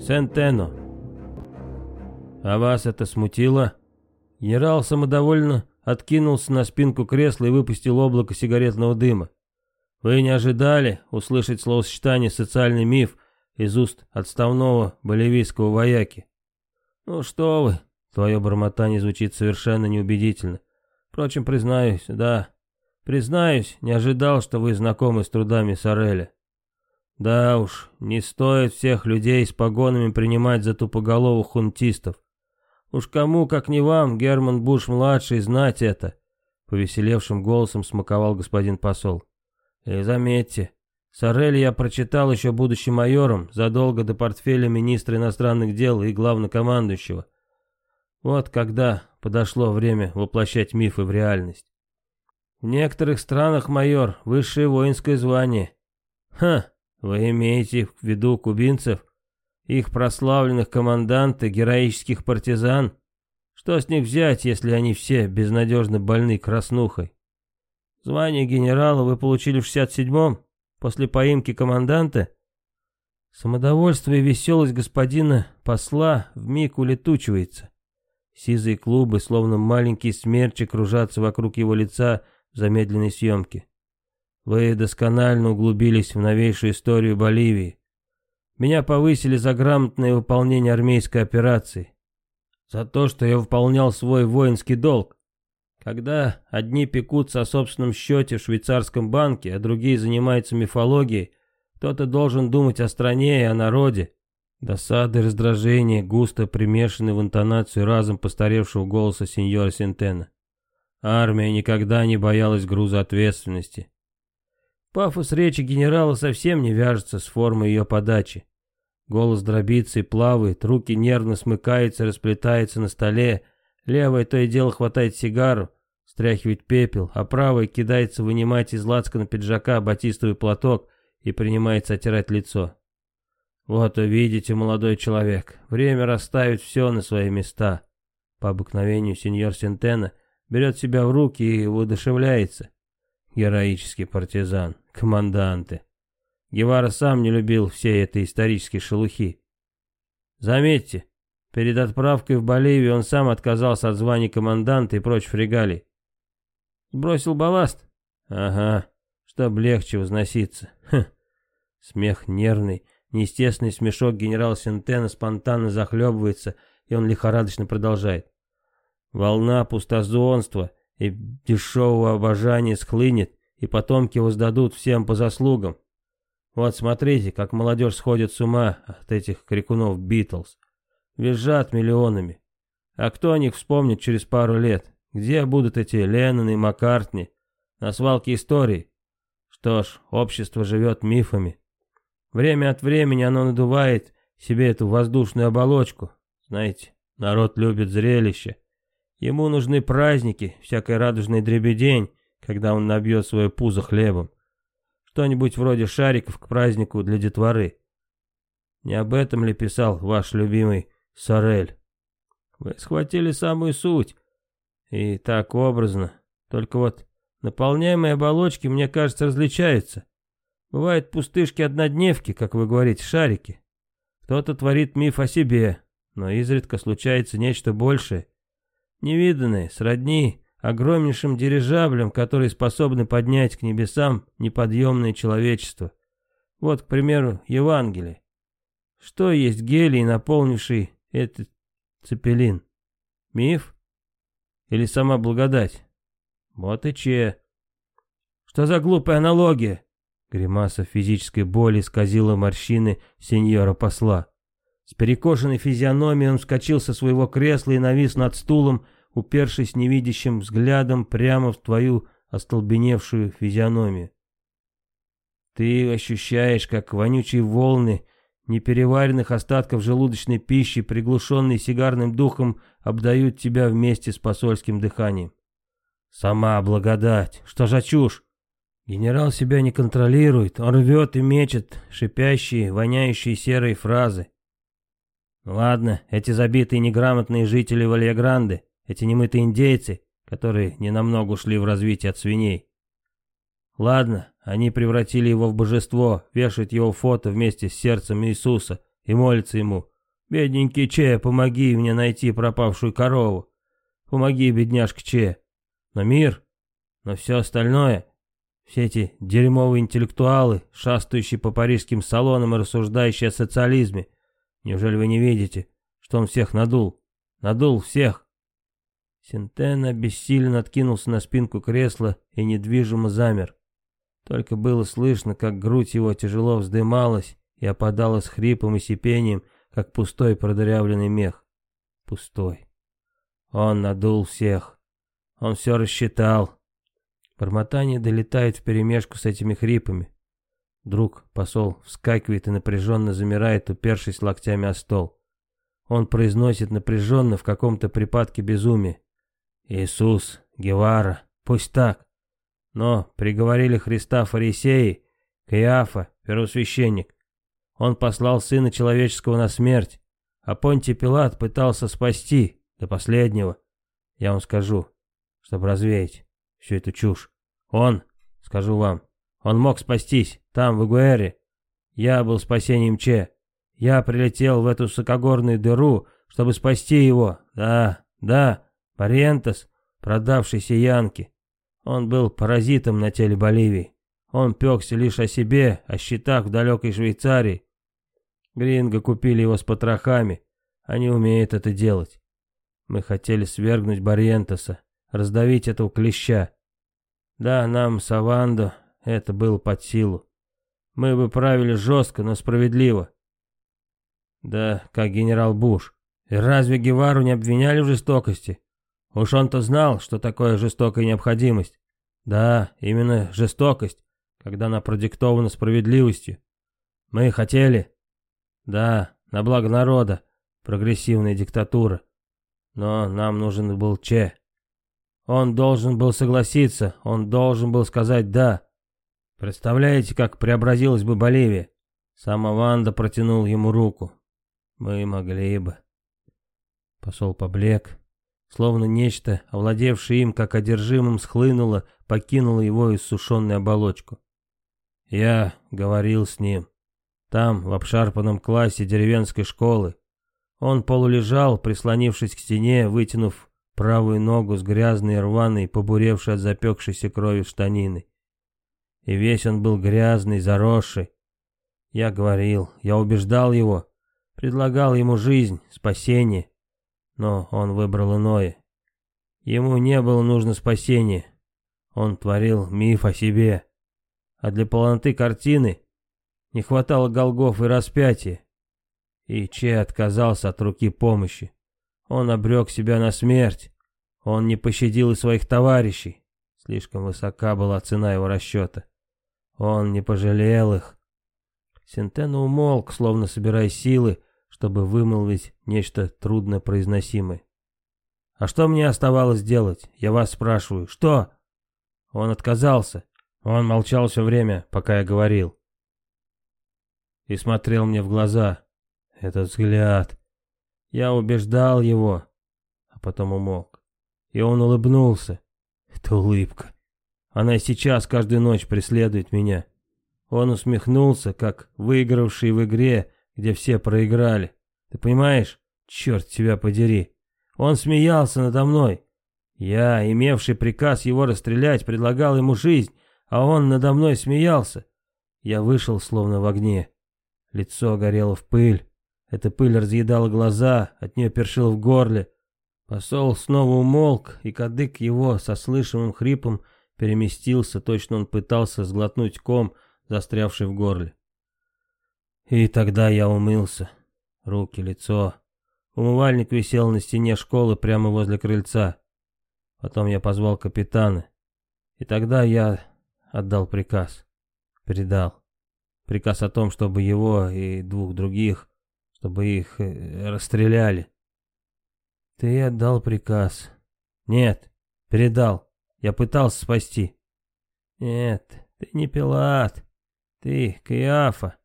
Сентено. А вас это смутило? Генерал самодовольно откинулся на спинку кресла и выпустил облако сигаретного дыма. Вы не ожидали услышать словосочетание «социальный миф» из уст отставного боливийского вояки? Ну что вы, твое бормотание звучит совершенно неубедительно. Впрочем, признаюсь, да, признаюсь, не ожидал, что вы знакомы с трудами Сореля. Да уж, не стоит всех людей с погонами принимать за тупоголовых хунтистов. Уж кому, как не вам, Герман Буш-младший, знать это, повеселевшим голосом смаковал господин посол. И заметьте, Сорель я прочитал еще будучи майором, задолго до портфеля министра иностранных дел и главнокомандующего. Вот когда подошло время воплощать мифы в реальность. В некоторых странах майор — высшее воинское звание. Ха, вы имеете в виду кубинцев, их прославленных командант героических партизан? Что с них взять, если они все безнадежно больны краснухой? Звание генерала вы получили в 67-м, после поимки команданта? Самодовольство и веселость господина посла вмиг улетучивается. Сизые клубы, словно маленькие смерчи, кружатся вокруг его лица в замедленной съемке. Вы досконально углубились в новейшую историю Боливии. Меня повысили за грамотное выполнение армейской операции. За то, что я выполнял свой воинский долг. Когда одни пекутся о собственном счете в швейцарском банке, а другие занимаются мифологией, кто-то должен думать о стране и о народе. Досада и раздражение густо примешаны в интонацию разом постаревшего голоса сеньора Сентена. Армия никогда не боялась груза ответственности. Пафос речи генерала совсем не вяжется с формой ее подачи. Голос дробится и плавает, руки нервно смыкаются, расплетаются на столе, левая то и дело хватает сигару, стряхивает пепел, а правая кидается вынимать из лацкана пиджака батистовый платок и принимается оттирать лицо. Вот увидите, молодой человек, время расставить все на свои места. По обыкновению сеньор Сентена берет себя в руки и воодушевляется. Героический партизан, команданты. Гевара сам не любил всей этой исторической шелухи. Заметьте, перед отправкой в Боливию он сам отказался от звания команданта и прочих регалий. Бросил балласт? Ага, чтоб легче возноситься. Хм. Смех нервный, неестественный смешок генерала Сентена спонтанно захлебывается, и он лихорадочно продолжает. Волна пустозонства и дешевого обожания схлынет, и потомки воздадут всем по заслугам. Вот смотрите, как молодежь сходит с ума от этих крикунов Битлз. Визжат миллионами. А кто о них вспомнит через пару лет? Где будут эти Леннон и Маккартни? На свалке истории. Что ж, общество живет мифами. Время от времени оно надувает себе эту воздушную оболочку. Знаете, народ любит зрелище. Ему нужны праздники, всякой радужный дребедень, когда он набьет свое пузо хлебом. Что-нибудь вроде шариков к празднику для детворы. Не об этом ли писал ваш любимый Сорель? Вы схватили самую суть. И так образно. Только вот наполняемые оболочки, мне кажется, различаются. Бывают пустышки-однодневки, как вы говорите, шарики. Кто-то творит миф о себе, но изредка случается нечто большее. Невиданное, сродни огромнейшим дирижаблем, которые способны поднять к небесам неподъемное человечество. Вот, к примеру, Евангелие. Что есть гелий, наполнивший этот цепелин? Миф? Или сама благодать? Вот и че. Что за глупая аналогия? Гримаса физической боли исказила морщины сеньора посла. С перекошенной физиономией он вскочил со своего кресла и навис над стулом, упершись невидящим взглядом прямо в твою остолбеневшую физиономию. Ты ощущаешь, как вонючие волны непереваренных остатков желудочной пищи, приглушенные сигарным духом, обдают тебя вместе с посольским дыханием. Сама благодать, что за чушь? Генерал себя не контролирует, он рвет и мечет шипящие, воняющие серые фразы. Ладно, эти забитые неграмотные жители Вальягранды, эти немытые индейцы, которые ненамного ушли в развитие от свиней. Ладно, они превратили его в божество, вешают его фото вместе с сердцем Иисуса и молится ему. «Бедненький Че, помоги мне найти пропавшую корову. Помоги, бедняжка Че. Но мир, но все остальное, все эти дерьмовые интеллектуалы, шастающие по парижским салонам и рассуждающие о социализме, неужели вы не видите, что он всех надул? Надул всех!» Синтена бессильно откинулся на спинку кресла и недвижимо замер. Только было слышно, как грудь его тяжело вздымалась и опадала с хрипом и сипением, как пустой продырявленный мех. Пустой. Он надул всех. Он все рассчитал. Бормотание долетает вперемешку с этими хрипами. Друг, посол, вскакивает и напряженно замирает, упершись локтями о стол. Он произносит напряженно в каком-то припадке безумия. Иисус, Гевара, пусть так. Но приговорили Христа фарисеи, Каиафа, первосвященник. Он послал Сына Человеческого на смерть, а Понтий Пилат пытался спасти до последнего. Я вам скажу, чтобы развеять всю эту чушь. Он, скажу вам, он мог спастись там, в Игуэре. Я был спасением Че. Я прилетел в эту сокогорную дыру, чтобы спасти его. Да, да, Парентос, продавшийся Янке. Он был паразитом на теле Боливии. Он пекся лишь о себе, о счетах в далекой Швейцарии. Гринго купили его с потрохами. Они умеют это делать. Мы хотели свергнуть Барьентоса, раздавить этого клеща. Да, нам, Савандо, это было под силу. Мы бы правили жестко, но справедливо. Да, как генерал Буш. И разве Гевару не обвиняли в жестокости? Уж он-то знал, что такое жестокая необходимость. Да, именно жестокость, когда она продиктована справедливостью. Мы хотели. Да, на благо народа, прогрессивная диктатура. Но нам нужен был Че. Он должен был согласиться, он должен был сказать «да». Представляете, как преобразилась бы Боливия? Сам Аванда протянул ему руку. Мы могли бы. Посол поблек, Словно нечто, овладевшее им, как одержимым, схлынуло, покинуло его иссушенную оболочку. Я говорил с ним. Там, в обшарпанном классе деревенской школы. Он полулежал, прислонившись к стене, вытянув правую ногу с грязной, рваной, побуревшей от запекшейся крови штанины. И весь он был грязный, заросший. Я говорил, я убеждал его, предлагал ему жизнь, спасение, но он выбрал иное. Ему не было нужно спасение. Он творил миф о себе. А для полноты картины не хватало голгов и распятия. И Че отказался от руки помощи. Он обрек себя на смерть. Он не пощадил и своих товарищей. Слишком высока была цена его расчета. Он не пожалел их. Сентена умолк, словно собирая силы, чтобы вымолвить нечто труднопроизносимое. «А что мне оставалось делать? Я вас спрашиваю. Что?» Он отказался. Он молчал все время, пока я говорил. И смотрел мне в глаза. Этот взгляд. Я убеждал его, а потом умолк. И он улыбнулся. Это улыбка. Она и сейчас каждую ночь преследует меня. Он усмехнулся, как выигравший в игре где все проиграли. Ты понимаешь? Черт тебя подери. Он смеялся надо мной. Я, имевший приказ его расстрелять, предлагал ему жизнь, а он надо мной смеялся. Я вышел словно в огне. Лицо горело в пыль. Эта пыль разъедала глаза, от нее першил в горле. Посол снова умолк, и кадык его со слышимым хрипом переместился, точно он пытался сглотнуть ком, застрявший в горле. И тогда я умылся. Руки, лицо. Умывальник висел на стене школы прямо возле крыльца. Потом я позвал капитана. И тогда я отдал приказ. Передал. Приказ о том, чтобы его и двух других, чтобы их э, расстреляли. Ты отдал приказ. Нет, передал. Я пытался спасти. Нет, ты не Пилат. Ты Каиафа.